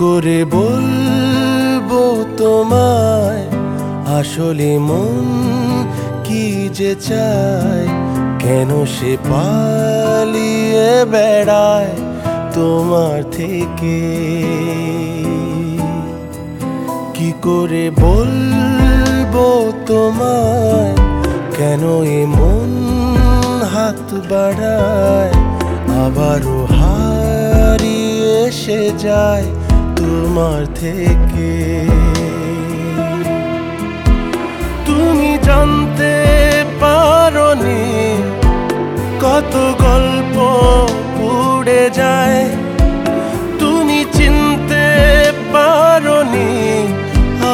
করে বলব তোমায়, আসলে মন কি যে চায়, কেন সে পালিয়ে বেড়ায় তোমার থেকে? কি করে বলব তোমায়, কেন এ মন হাত বাড়ায় আবারও হারিয়ে এসে যায় তোমার থেকে। তুমি জানতে পারনি কত গল্প উড়ে যায়। তুমি চিনতে পারনি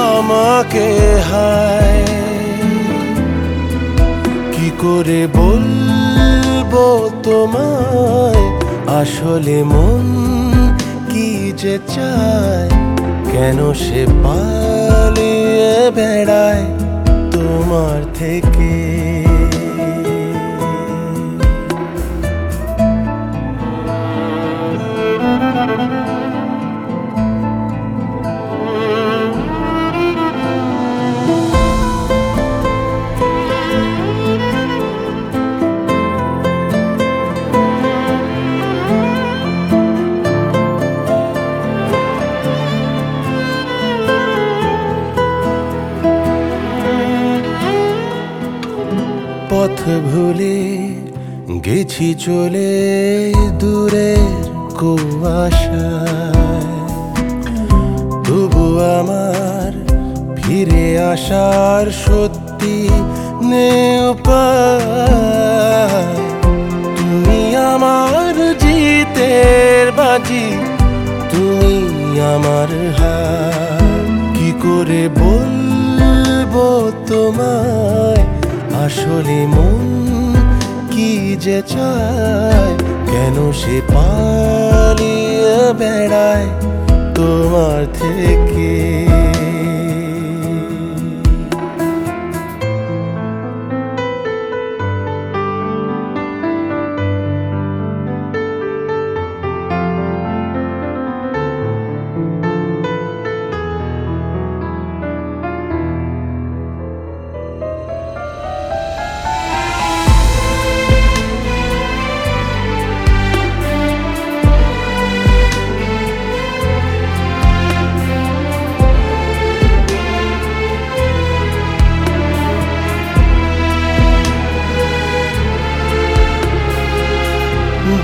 আমাকে হায়। কি করে বলব তোমায়? আসলে মন যে চায় কেন সে পালিয়ে বেড়ায় তোমার থেকে? পথ ভুলে গেছি চলে দূরের তবু আমার ফিরে আসার সত্যি তুমি আমার জিতের বাজি, তুমি আমার হার। কি করে বলব তোমায়? আসলে মন কি যে চায়? কেন সে পালিয়ে বেড়ায় তোমার থেকে?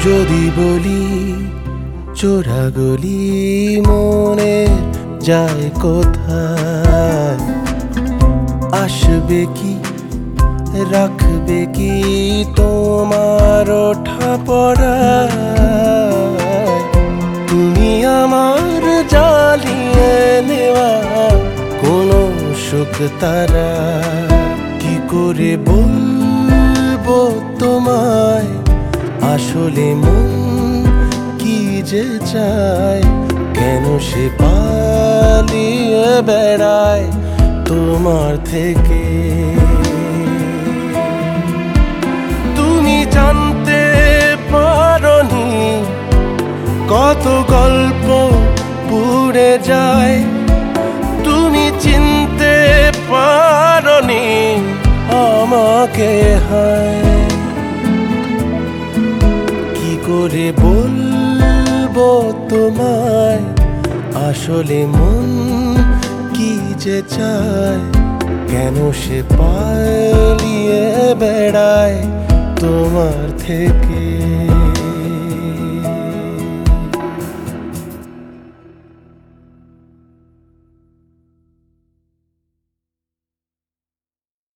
যদি বলি চোরা গলি মনে যায় কোথায়? আসবে কি, রাখবে কি তোমার ওঠা পড়া? তুমি আমার জ্বালিয়ে নেওয়া কোনো সুখ তারা। কি করে বলব তোমায়? আসলে মন কি যে চায়? কেন সে পালিয়ে বেড়ায় তোমার থেকে? তুমি জানতে পারনি কত গল্প পুড়ে যায়। বলব তোমায় আসলে মন কি যে চায়? কেন সে পালিয়ে বেড়ায় তোমার থেকে?